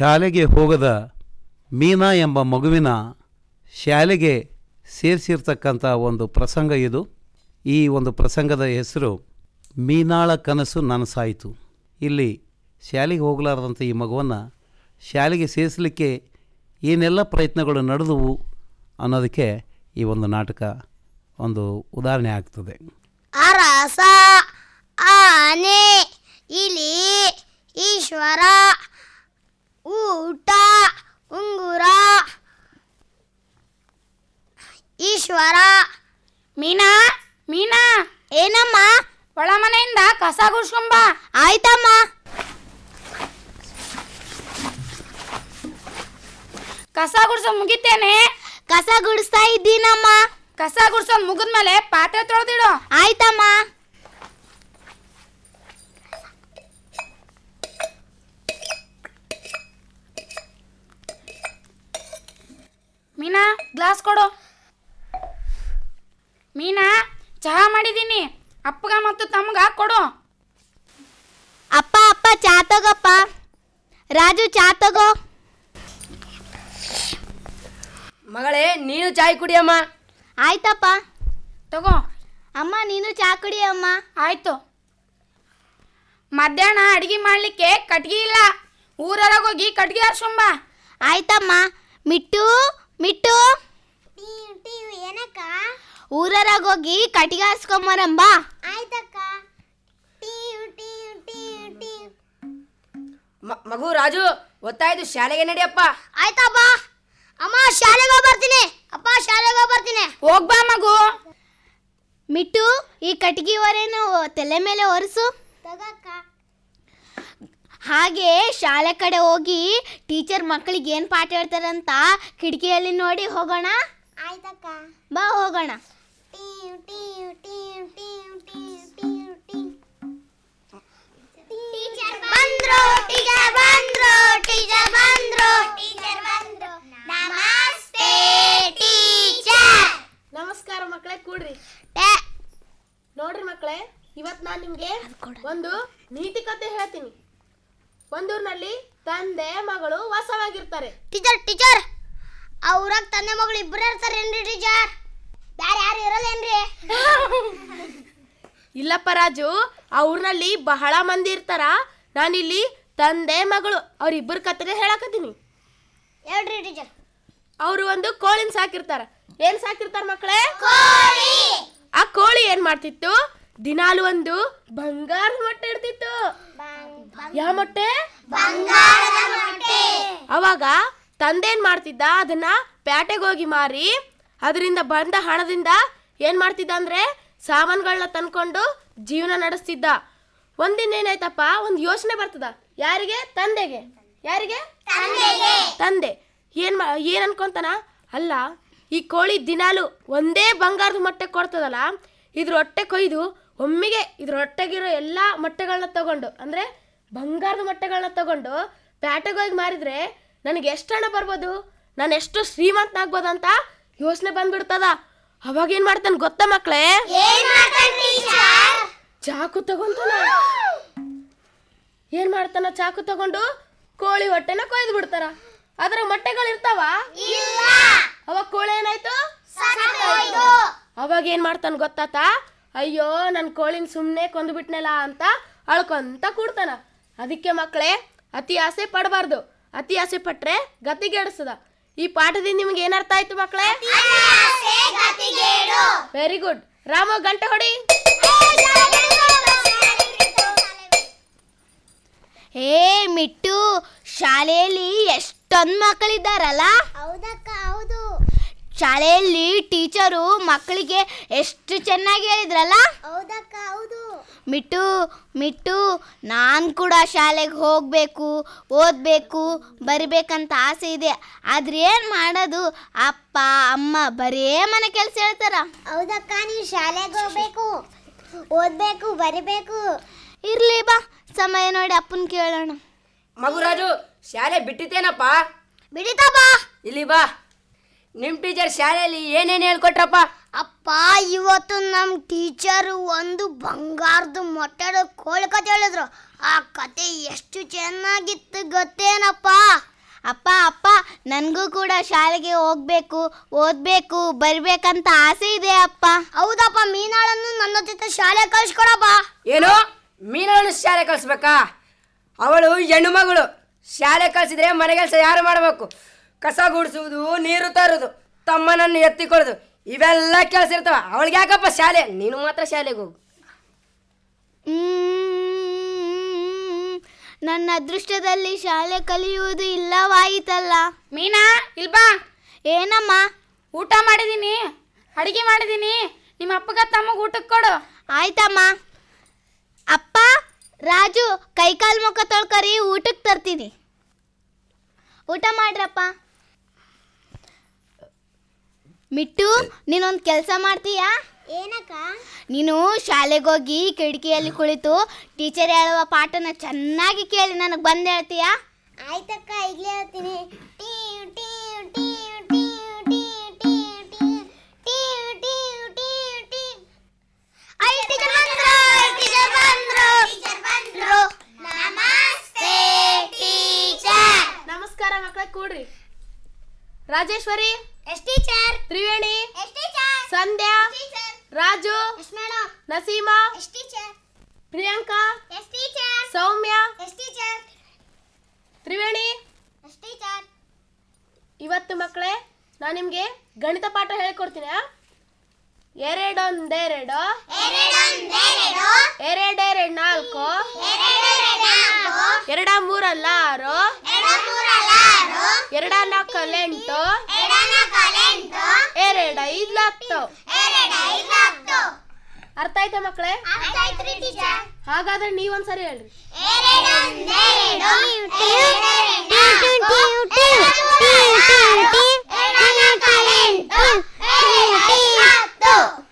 ಶಾಲೆಗೆ ಹೋಗದ ಮೀನಾ ಎಂಬ ಮಗುವಿನ ಶಾಲೆಗೆ ಸೇರಿಸಿರ್ತಕ್ಕಂಥ ಒಂದು ಪ್ರಸಂಗ ಇದು. ಈ ಒಂದು ಪ್ರಸಂಗದ ಹೆಸರು ಮೀನಾಳ ಕನಸು ನನಸಾಯಿತು. ಇಲ್ಲಿ ಶಾಲೆಗೆ ಹೋಗಲಾರದಂಥ ಈ ಮಗುವನ್ನು ಶಾಲೆಗೆ ಸೇರಿಸಲಿಕ್ಕೆ ಏನೆಲ್ಲ ಪ್ರಯತ್ನಗಳು ನಡೆದವು ಅನ್ನೋದಕ್ಕೆ ಈ ಒಂದು ನಾಟಕ ಒಂದು ಉದಾಹರಣೆ ಆಗ್ತದೆ. ಅರಸ ಆನೆ, ಇಲಿ, ಈಶ್ವರ ಊಟ ಉಂಗುರ ಈಶ್ವರ ಮೀನಾ ಮೀನಾ ಏನಮ್ಮ? ಒಳ ಮನೆಯಿಂದ ಕಸ ಗುಡ್ಸ್ಕೊಂಬ. ಆಯ್ತಮ್ಮ. ಕಸ ಗುಡ್ಸೋ ಮುಗಿತೇನೆ. ಕಸ ಗುಡಿಸ್ತಾ ಇದ್ದೀನಮ್ಮ. ಕಸ ಗುಡ್ಸೋ ಮುಗಿದ್ಮೇಲೆ ಪಾತ್ರೆ ತೊಳೆದಿಡು. ಆಯ್ತಮ್ಮ. ಮೀನಾ ಗ್ಲಾಸ್ ಕೊಡು. ಮೀನಾ ಚಹಾ ಮಾಡಿದ್ದೀನಿ ಅಪ್ಪಗ ಮತ್ತು ತಮ್ಗ ಕೊಡು. ಅಪ್ಪ ಅಪ್ಪ ಚಹಾ ತಗೋಪ್ಪ. ರಾಜು ಚಹಾ ತಗೋ. ಮಗಳೇ ನೀನು ಚಾಯ್ ಕುಡಿಯಮ್ಮ. ಆಯ್ತಪ್ಪ. ತಗೋ. ಅಮ್ಮ ನೀನು ಚಾ ಕುಡಿಯಮ್ಮ. ಆಯ್ತು. ಮಧ್ಯಾಹ್ನ ಅಡಿಗೆ ಮಾಡ್ಲಿಕ್ಕೆ ಕಟ್ಗಿ ಇಲ್ಲ. ಊರೊಳಗೆ ಹೋಗಿ ಕಟ್ಗೆ ಸುಮ್ಮ ಆಯ್ತಮ್ಮ. ಮಿಟ್ಟು ಮಿಟ್ಟು. ಏನಕ್ಕ? ಊರರಾಗ ಹೋಗಿ ಹಾಸ್ಕೊಂಬರಂಬ ಹಾಸ್ಕೊಂಬರಮ್ಮ ಆಯ್ತಕ್ಕ ಮ- ಮಗು ರಾಜು ಗೊತ್ತಾಯ್ತು ಶಾಲೆಗೆ ನಡಿಯಪ್ಪ. ಆಯ್ತಪ್ಪ ಅಮ್ಮ ಶಾಲೆಗೆ ಹೋಗಿ ಬರ್ತೀನಿ. ಅಪ್ಪ ಶಾಲೆಗೆ ಹೋಗಿ ಬರ್ತೀನಿ. ಹೋಗ್ಬಾ ಮಗು. ಮಿಟ್ಟು ಈ ಕಟ್ಟಿಗೆ ಹೊರೆನು ತಲೆ ಮೇಲೆ ಒರೆಸು. ಹಾಗೆ ಶಾಲೆ ಕಡೆ ಹೋಗಿ ಟೀಚರ್ ಮಕ್ಕಳಿಗೆ ಏನು ಪಾಠ ಹೇಳ್ತಾರಂತ ಕಿಟಕಿಯಲ್ಲಿ ನೋಡಿ ಹೋಗೋಣ. ಆಯ್ತಕ್ಕ. ಬಾ ಹೋಗೋಣ. ನಮಸ್ಕಾರ ಮಕ್ಕಳೇ ಕೂಡ್ರಿ. ನೋಡ್ರಿ ಮಕ್ಕಳೇ ಇವತ್ ನಾನ್ ನಿಮ್ಗೆ ಒಂದು ನೀತಿ ಕತೆ ಹೇಳ್ತೀನಿ. ಒಂದೂರಿನಲ್ಲಿ ತಂದೆ ಮಗಳು ವಾಸವಾಗಿರ್ತಾರೆ. ಟೀಚರ್ ಟೀಚರ್ ಆ ಊರಾಗ ತಂದೆ ಮಗಳು ಇಬ್ಬರೇ ಇರ್ತಾರೇನ್ರಿ ಟೀಚರ್ ಯಾರು ಇರಲ್ಲೇನ್ರಿ ಇಲ್ಲಪ್ಪ ರಾಜು ಆ ಊರಿನಲ್ಲಿ ಬಹಳ ಮಂದಿ ಇರ್ತಾರ. ನಾನಿಲ್ಲಿ ತಂದೆ ಮಗಳು ಅವ್ರಿಬ್ಬರ ಕತೆ ಹೇಳಕತ್ತೀನಿ. ಹೇಳ್ರಿ ಟೀಚರ್. ಅವರು ಒಂದು ಕೋಳಿನ ಸಾಕಿರ್ತಾರ ಏನ್ ಸಾಕಿರ್ತಾರ ಮಕ್ಕಳೇ ಆ ಕೋಳಿ ಏನ್ ಮಾಡ್ತಿತ್ತು? ದಿನಾಲು ಒಂದು ಬಂಗಾರದ ಮೊಟ್ಟೆ ಇಡ್ತಿತ್ತು. ಯಾವ ಮೊಟ್ಟೆ. ಅವಾಗ ತಂದೆ ಏನ್ ಮಾಡ್ತಿದ್ದ? ಅದನ್ನ ಪ್ಯಾಟೆಗೆ ಹೋಗಿ ಮಾರಿ ಅದರಿಂದ ಬಂದ ಹಣದಿಂದ ಏನ್ ಮಾಡ್ತಿದ್ದ ಅಂದ್ರೆ ಸಾಮಾನುಗಳನ್ನ ತಂದ್ಕೊಂಡು ಜೀವನ ನಡೆಸ್ತಿದ್ದ. ಒಂದಿನ ಏನಾಯ್ತಪ್ಪ? ಒಂದು ಯೋಚನೆ ಬರ್ತದ. ಯಾರಿಗೆ? ತಂದೆಗೆ. ಯಾರಿಗೆ? ತಂದೆ. ಏನ್ ಮಾ ಏನ್ ಅನ್ಕೊಂತಾನ? ಅಲ್ಲ ಈ ಕೋಳಿ ದಿನಾಲು ಒಂದೇ ಬಂಗಾರದ ಮೊಟ್ಟೆ ಕೊಡ್ತದಲ್ಲ ಇದ್ರ ಹೊಟ್ಟೆ ಕೊಯ್ದು ಒಮ್ಮೆಗೆ ಇದ್ರ ಹೊಟ್ಟೆಗಿರೋ ಎಲ್ಲ ಮೊಟ್ಟೆಗಳನ್ನ ತಗೊಂಡು ಅಂದ್ರೆ ಬಂಗಾರದ ಮೊಟ್ಟೆಗಳನ್ನ ತಗೊಂಡು ಪ್ಯಾಟೆಗೆ ಹೋಗಿ ಮಾರಿದ್ರೆ ನನಗೆ ಎಷ್ಟು ಹಣ ಬರ್ಬೋದು? ನಾನು ಎಷ್ಟು ಶ್ರೀಮಂತನಾಗ್ಬೋದು ಅಂತ ಯೋಚನೆ ಬಂದ್ಬಿಡ್ತದ? ಅವಾಗ ಏನ್ ಮಾಡ್ತಾನೆ ಗೊತ್ತಾ ಮಕ್ಳೇ? ಚಾಕು ತಗೊಂತಾನ. ಏನ್ ಮಾಡ್ತಾನ ಚಾಕು ತಗೊಂಡು? ಕೋಳಿ ಹೊಟ್ಟೆನ ಕೊಯ್ದು ಬಿಡ್ತಾರ. ಅದ್ರ ಮೊಟ್ಟೆಗಳು ಇರ್ತಾವ? ಅವಾಗ ಕೋಳಿ ಏನಾಯ್ತು? ಅವಾಗ ಏನ್ ಮಾಡ್ತಾನ ಗೊತ್ತಾತ? ಅಯ್ಯೋ ನನ್ನ ಕೋಳಿನ ಸುಮ್ಮನೆ ಕೊಂದ್ಬಿಟ್ನಲ್ಲ ಅಂತ ಅಳ್ಕೊಂತ ಕೂಡ್ತಾನ. ಅದಕ್ಕೆ ಮಕ್ಕಳೇ ಅತಿ ಆಸೆ ಪಡಬಾರ್ದು. ಅತಿ ಆಸೆ ಪಟ್ರೆ ಗತಿಗೆಡಿಸ್ತದ ಈ ಪಾಠದಿಂದ ನಿಮ್ಗೆ ಏನರ್ಥ ಆಯ್ತು ಮಕ್ಕಳೇ? ವೆರಿ ಗುಡ್ ರಾಮ, ಗಂಟೆ ಹೊಡಿ. ಹೇ, ಮಿಟ್ಟು, ಶಾಲೆಯಲ್ಲಿ ಎಷ್ಟೊಂದು ಮಕ್ಕಳಿದ್ದಾರಲ್ಲ? ಹೌದಕ್ಕ ಹೌದು ಶಾಲೆಯಲ್ಲಿ ಟೀಚರು ಮಕ್ಕಳಿಗೆ ಎಷ್ಟು ಚೆನ್ನಾಗಿ ಹೇಳಿದ್ರಲ್ಲ? ಹೌದಕ್ಕ, ಹೌದು. ಮಿಟ್ಟು ಮಿಟ್ಟು ನಾನು ಕೂಡ ಶಾಲೆಗೆ ಹೋಗಬೇಕು ಓದಬೇಕು ಬರಿಬೇಕಂತ ಆಸೆ ಇದೆ. ಆದ್ರೆ ಏನು ಮಾಡೋದು? ಅಪ್ಪ ಅಮ್ಮ ಬರೇ ಮನೆ ಕೆಲಸ ಹೇಳ್ತಾರ. ಹೌದಕ್ಕ ನೀನು ಶಾಲೆಗೆ ಹೋಗಬೇಕು ಓದಬೇಕು ಬರಿಬೇಕು. ಇರ್ಲಿ ಬಾ ಸಮಯ ನೋಡಿ ಅಪ್ಪನ ಕೇಳೋಣ. ಮಗುರಾಜು ಶಾಲೆ ಬಿಟ್ಟಿತೇನಪ್ಪ ಬಿಡಿತಾ ಬಾ. ಇಲ್ಲಿ ಬಾ. ನಿಮ್ಮ ಟೀಚರ್ ಶಾಲೆಯಲ್ಲಿ ಏನೇನು ಹೇಳ್ಕೊಟ್ರಪ್ಪ? ಅಪ್ಪ ಇವತ್ತು ನಮ್ಮ ಟೀಚರು ಒಂದು ಬಂಗಾರದ ಮೊಟ್ಟೆದ ಕೋಳಿ ಕತೆ ಹೇಳಿದ್ರು. ಆ ಕತೆ ಎಷ್ಟು ಚೆನ್ನಾಗಿತ್ತು ಗೊತ್ತೇನಪ್ಪ? ಅಪ್ಪ ಅಪ್ಪ ನನಗೂ ಕೂಡ ಶಾಲೆಗೆ ಹೋಗ್ಬೇಕು ಓದ್ಬೇಕು ಬರ್ಬೇಕಂತ ಆಸೆ ಇದೆ ಅಪ್ಪ. ಹೌದಪ್ಪ ಮೀನಾಳನ್ನು ನನ್ನ ಜೊತೆ ಶಾಲೆ ಕಳ್ಸ್ಕೊಡಪ್ಪ. ಏನು? ಮೀನನ್ನು ಶಾಲೆ ಕಳಿಸ್ಬೇಕಾ? ಅವಳು ಹೆಣ್ಣು ಮಗಳು. ಶಾಲೆ ಕಳಿಸಿದ್ರೆ ಮನೆ ಕೆಲಸ ಯಾರು ಮಾಡಬೇಕು? ಕಸ ಗುಡಿಸುವುದು ನೀರು ತರುವುದು ತಮ್ಮನನ್ನು ಎತ್ತಿಕೊಳ್ಳೋದು ಇವೆಲ್ಲ ಕೆಲಸ ಇರ್ತಾವ. ಅವಳಿಗೆ ಯಾಕಪ್ಪ ಶಾಲೆ? ನೀನು ಮಾತ್ರ ಶಾಲೆಗೆ ಹೋಗು. ಮ್ಮ್. ನನ್ನ ಅದೃಷ್ಟದಲ್ಲಿ ಶಾಲೆ ಕಲಿಯುವುದು ಇಲ್ಲವಾಯಿತಲ್ಲ. ಮೀನಾ ಇಲ್ಬಾ ಏನಮ್ಮ? ಊಟ ಮಾಡಿದೀನಿ. ಅಡಿಗೆ ಮಾಡಿದೀನಿ. ನಿಮ್ಮ ಅಪ್ಪಗ ತಮ್ಮಗ ಊಟಕ್ಕೆ ಕೊಡು. ಆಯ್ತಮ್ಮ. ಅಪ್ಪ ರಾಜು ಕೈಕಾಲು ಮುಖ ತೊಳ್ಕರಿ ಊಟಕ್ಕೆ ತರ್ತೀನಿ. ಊಟ ಮಾಡ್ರಪ್ಪ. ಮಿಟ್ಟು ನೀನೊಂದು ಕೆಲಸ ಮಾಡ್ತೀಯಾ ಏನಕ್ಕ ನೀನು ಶಾಲೆಗೆ ಹೋಗಿ ಕಿಟಕಿಯಲ್ಲಿ ಕುಳಿತು ಟೀಚರ್ ಹೇಳುವ ಪಾಠನ ಚೆನ್ನಾಗಿ ಕೇಳಿ ನನಗೆ ಬಂದು ಹೇಳ್ತೀಯಾ ಆಯ್ತಕ್ಕ ಈಗಲೇ ಹೇಳ್ತೀನಿ ನಮಸ್ತೆ ಟೀಚರ್ ನಮಸ್ಕಾರ ಮಕ್ಕಳ ಕೂಡ್ರಿ Rajeshwari yes teacher Triveni yes teacher Sandhya teacher Raju yes madam Naseema yes teacher Priyanka yes teacher Soumya yes teacher Triveni yes teacher ಇವತ್ತು ಮಕ್ಕಳೇ ನಾನು ನಿಮಗೆ ಗಣಿತ ಪಾಠ ಹೇಳ್ಕೊಡ್ತೀನಿ? ಎರಡೊಂದೆರಡು ಎರಡೆರಡು ನಾಲ್ಕು ಎರಡ ಮೂರಲ್ಲ ಆರು ಎರಡ ನಾಲ್ಕಲ್ಲ ಎಂಟು ಎರಡ ಐದು ಹತ್ತು ಅರ್ಥ ಆಯ್ತಾ ಮಕ್ಕಳೇ ಹಾಗಾದ್ರೆ ನೀವೊಂದ್ಸರಿ ಹೇಳ್ರಿ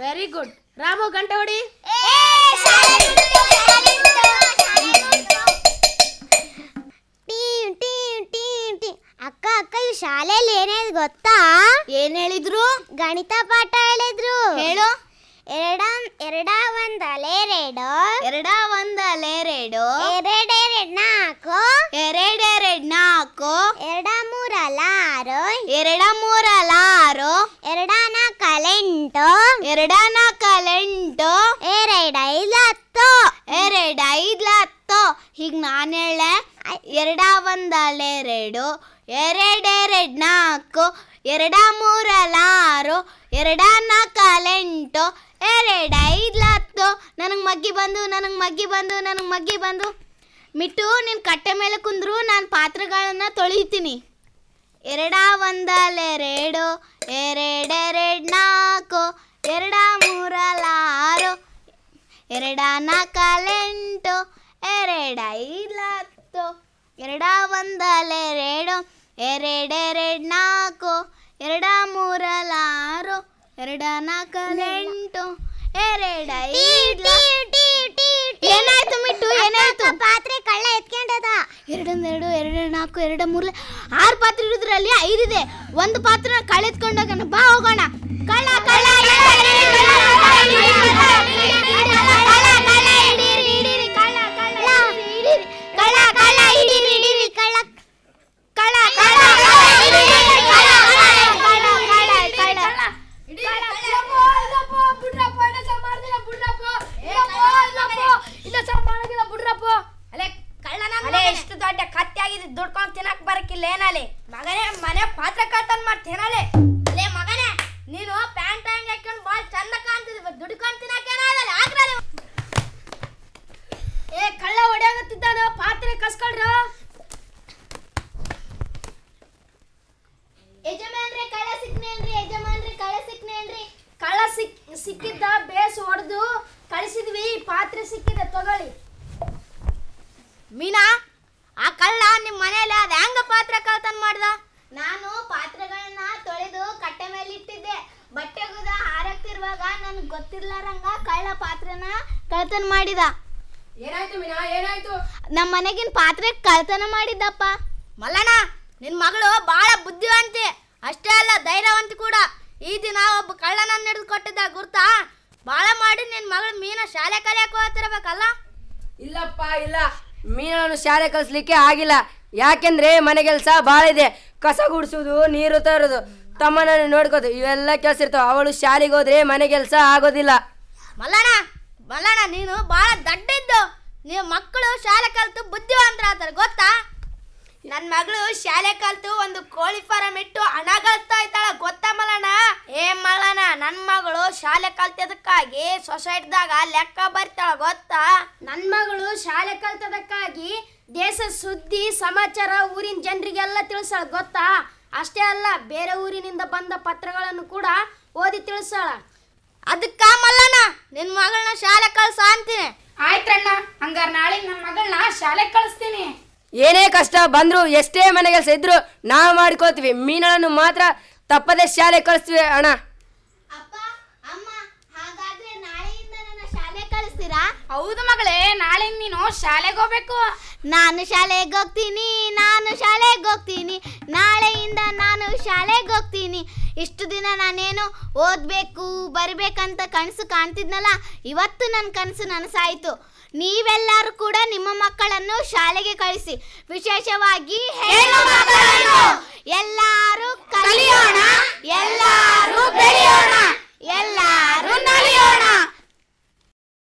ವೆರಿ ಗುಡ್ ರಾಮು ಗಂಟೆ ಹೊಡಿ. ಅಕ್ಕ ಅಕ್ಕ ಈ ಶಾಲೆಯಲ್ಲಿ ಏನೇನು ಗೊತ್ತಾ? ಏನ್ ಹೇಳಿದ್ರು? ಗಣಿತ ಪಾಠ ಹೇಳಿದ್ರು. ಹೇಳು. ಎರಡ ಎರಡ ಒಂದಲೆ ಎರಡು ಎರಡ ಒಂದಲೆ ಎರಡು ಎರಡೆರಡ್ ನಾಲ್ಕು. ಎರಡೆರಡ್ ನಾಲ್ಕು ಎರಡ ಮೂರಲ ಆರು ಎರಡ ಮೂರಲ ಆರು ಎರಡ ನಾಲ್ಕಲ ಎಂಟು ಎರಡ ನಾಲ್ಕಲ ಎಂಟು ಎರಡ ಐದು ಹತ್ತು ಎರಡ ಐದು ಹತ್ತು ಹೀಗೆ ನಾನು ಹೇಳೆ ಎರಡ ಒಂದಲೆ ಎರಡು ಎರಡೆರಡ್ ನಾಲ್ಕು ಎರಡ ಮೂರಲ ಆರು ಎರಡ ನಾಲ್ಕಲ ಎಂಟು ಎರಡ್ ಐದು ಹತ್ತು ನನಗೆ ಮಗ್ಗಿ ಬಂದು, ನನಗೆ ಮಗ್ಗಿ ಬಂದು, ನನಗೆ ಮಗ್ಗಿ ಬಂದು. ಮಿಟ್ಟು ನಿನ್ನ ಕಟ್ಟೆ ಮೇಲೆ ಕುಂದ್ರು, ನಾನು ಪಾತ್ರೆಗಳನ್ನು ತೊಳಿತೀನಿ. ಎರಡ ಒಂದಲೆರಡು, ಎರಡೆರಡು ನಾಲ್ಕು, ಎರಡ ಮೂರಲಾರು. ಎರಡ ನಾಲ್ಕಲೆಂಟು ಎರಡ ಐದು ಹತ್ತು ಎರಡ ಒಂದಲೆರಡು, ಎರಡೆರಡು ನಾಲ್ಕು, ಎರಡ ಮೂರಲ ಆರು ಎರಡ ನಾಲ್ಕಲೆಂಟು ಎರಡ ಏನಾಯ್ತು ಮಿಟ್ಟು ಏನಾಯ್ತು? ಪಾತ್ರೆ ಕಳ್ಳ ಎತ್ಕೊಂಡದ. ಎರಡೊಂದೆರಡು ಎರಡು ನಾಲ್ಕು ಎರಡು ಮೂರು ಆರು ಪಾತ್ರೆ ಇರೋದ್ರಲ್ಲಿ ಐದಿದೆ. ಒಂದು ಪಾತ್ರ ಕಳೆತ್ಕೊಂಡೋಗೋಣ ಬಾ ಹೋಗೋಣ. ಕಳ್ಳ ಕಳ್ಳ. ಏನಲೆ ಮಗನೇ, ಮನೆ ಪಾತ್ರ ಕಾತನ್ ಮಾಡ್ತೇನಲೆ ಮಗನೇ, ನೀನು ಪ್ಯಾಂಟ್ ಹ್ಯಾಂಗ್ ಹಾಕೊಂಡು ಬಾಳ್ ಚಂದ ಕಾಣ್ತಿದ್ವಿ ದುಡ್ಡು ತಿನ್ನಕ್ ಏನಾಗಲ್ಲ. ಆಗ್ರಲೆ ಏ, ಕಳ್ಳ ಹೊಡ್ಯಾಗತ್ತಿದ್ದಾನ ಪಾತ್ರೆ ಕಸ್ಕೊಳ್ರ. ಯಜಮಾನ್ರೆ, ಕಳ್ಳ ಸಿಕ್ನೇನ್ರಿ ಯಜಮಾನ್ರಿ, ಕಳ್ಳ ಸಿಕ್ನೇನ್ರಿ ಕಳ್ಳ ಸಿಕ್, ಸಿಕ್ಕಿದ್ದ ಬೇಸ್ ಹೊಡೆದು ಕಳಿಸಿದ್ವಿ. ಪಾತ್ರೆ ಸಿಕ್ಕಿದೆ, ತಗೊಳ್ಳಿ. ಮೀನಾ? ಮನೇಲಿ ಅದ ಹೆಂಗ ಪಾತ್ರೆ ಕಳ್ತನ ಮಾಡ್ದ? ನಾನು ಪಾತ್ರೆಗಳನ್ನ ತೊಳೆದು ಕಟ್ಟೆ ಮೇಲೆ ಇಟ್ಟಿದ್ದೆ. ಬಟ್ಟೆ ಗುದ ಹಾರಕ್ತಿರುವಾಗ ನನ್ಗೆ ಗೊತ್ತಿರ್ಲಾರಂಗ ಕಳ್ಳ ಪಾತ್ರೆನ ಕಳ್ತನ ಮಾಡಿದ. ಏನಾಯ್ತು ಮೀನಾ ಏನಾಯ್ತು? ನಮ್ಮ ಮನೆಗಿನ ಪಾತ್ರೆ ಕಳ್ತನ ಮಾಡಿದ್ದಪ್ಪ. ಮಲ್ಲಣ್ಣ ನಿನ್ನ ಮಗಳು ಬಹಳ ಬುದ್ಧಿವಂತೆ. ಅಷ್ಟೇ ಅಲ್ಲ ಧೈರ್ಯವಂತಿ ಕೂಡ. ಈ ದಿನ ಒಬ್ಬ ಕಳ್ಳನನ್ನ ಹಿಡಿದು ಕೊಟ್ಟಿದ್ದ ಗುರ್ತಾ? ಬಹಳ ಮಾಡಿ ನಿನ್ನ ಮಗಳು ಮೀನ ಶಾಲೆ ಕಲಿಯಕ್ಕೆ ಹೋಗ್ತಿರ್ಬೇಕಲ್ಲ? ಇಲ್ಲಪ್ಪ ಇಲ್ಲ. ಮೀನನ್ನು ಶಾಲೆ ಕಲಿಸ್ಲಿಕ್ಕೆ ಆಗಿಲ್ಲ. ಯಾಕೆಂದ್ರೆ ಮನೆ ಕೆಲಸ ಭಾಳ ಇದೆ. ಕಸ ಗುಡಿಸೋದು, ನೀರು ತರೋದು ತಮ್ಮನ ನೋಡ್ಕೋದು, ಇವೆಲ್ಲ ಕೆಲಸ ಇರ್ತಾವ. ಅವಳು ಶಾಲೆಗೆ ಹೋದ್ರೆ ಮನೆ ಕೆಲಸ ಆಗೋದಿಲ್ಲ. ಮಲ್ಲಣ್ಣ ಮಲ್ಲಣ್ಣ, ನೀನು ಬಹಳ ದಡ್ಡಿದ್ದು. ನೀವು ಮಕ್ಕಳು ಶಾಲೆ ಕಲ್ತು ಬುದ್ಧಿವಂತರಾಗ್ತಾರೆ ಗೊತ್ತಾ? ನನ್ನ ಮಗಳು ಶಾಲೆ ಕಲ್ತು ಒಂದು ಕೋಳಿ ಫಾರಂ ಇಟ್ಟು ಹಣ ಗಳಿಸ್ತಾ ಇದ್ದಾಳ, ಗೊತ್ತಾ ಮಲ್ಲಣ್ಣ? ಏ ಮಲ್ಲಣ್ಣ ನನ್ನ ಮಗಳು ಶಾಲೆ ಕಲ್ತದಕ್ಕಾಗಿ ಸೊಸೈಟಿದಾಗ ಲೆಕ್ಕ ಬರ್ತಾಳ, ಗೊತ್ತಾ? ನನ್ನ ಮಗಳು ಶಾಲೆ ಕಲ್ತದಕ್ಕಾಗಿ ದೇಶ ಸುದ್ದಿ ಸಮಾಚಾರ ಊರಿನ ಜನರಿಗೆಲ್ಲ ತಿಳಿಸಾಳ ಗೊತ್ತಾ? ಅಷ್ಟೇ ಅಲ್ಲ ಬೇರೆ ಊರಿನಿಂದ ಬಂದ ಪತ್ರಗಳನ್ನು ಕೂಡ ಓದಿ ತಿಳಿಸಾಳ ಅದಕ್ಕ ಮಲ್ಲಣ್ಣ ನಿನ್ನ ಮಗಳನ್ನ ಶಾಲೆ ಕಳ್ಸ ಅಂತೀನಿ. ಆಯ್ತಣ್ಣ ಹಂಗಾರೆ ನಾಳೆ ನನ್ನ ಮಗಳನ್ನ ಶಾಲೆ ಕಳಿಸ್ತೀನಿ. ಏನೇ ಕಷ್ಟ ಬಂದ್ರು ಎಷ್ಟೇ ಮನೆ ಕೆಲಸ ಇದ್ರು ನಾವು ಮಾಡ್ಕೊಳ್ತೀವಿ. ಮೀನಳನ್ನು ಮಾತ್ರ ತಪ್ಪದೆ ಶಾಲೆ ಕಳಿಸ್ತೀವಿ ಅಣ್ಣ. ಅಪ್ಪ ಅಮ್ಮ ಹಾಗಾದ್ರೆ ನಾಳೆಯಿಂದ ನನ್ನ ಶಾಲೆ ಕಳಿಸ್ತೀರಾ? ಹೌದು ಮಗಳೇ ನಾಳೆ ನೀನು ಶಾಲೆಗೆ ಹೋಗ್ಬೇಕು. ನಾನು ಶಾಲೆಗೆ ಹೋಗ್ತೀನಿ, ನಾನು ಶಾಲೆಗೆ ಹೋಗ್ತೀನಿ, ನಾಳೆಯಿಂದ ನಾನು ಶಾಲೆಗೆ ಹೋಗ್ತೀನಿ. ಇಷ್ಟು ದಿನ ನಾನೇನು ಓದಬೇಕು, ಬರಬೇಕಂತ ಕನಸು ಕಾಣ್ತಿದ್ನಲ್ಲ, ಇವತ್ತು ನನ್ನ ಕನಸು ನನಸಾಯಿತು. ನೀವೆಲ್ಲರೂ ಕೂಡ ನಿಮ್ಮ ಮಕ್ಕಳನ್ನು ಶಾಲೆಗೆ ಕಳಿಸಿ. ವಿಶೇಷವಾಗಿ ಎಲ್ಲರೂ ಕಲಿಯೋಣ, ಎಲ್ಲರೂ ಬೆಳೆಯೋಣ, ಎಲ್ಲರೂ ನಲಿಯೋಣ.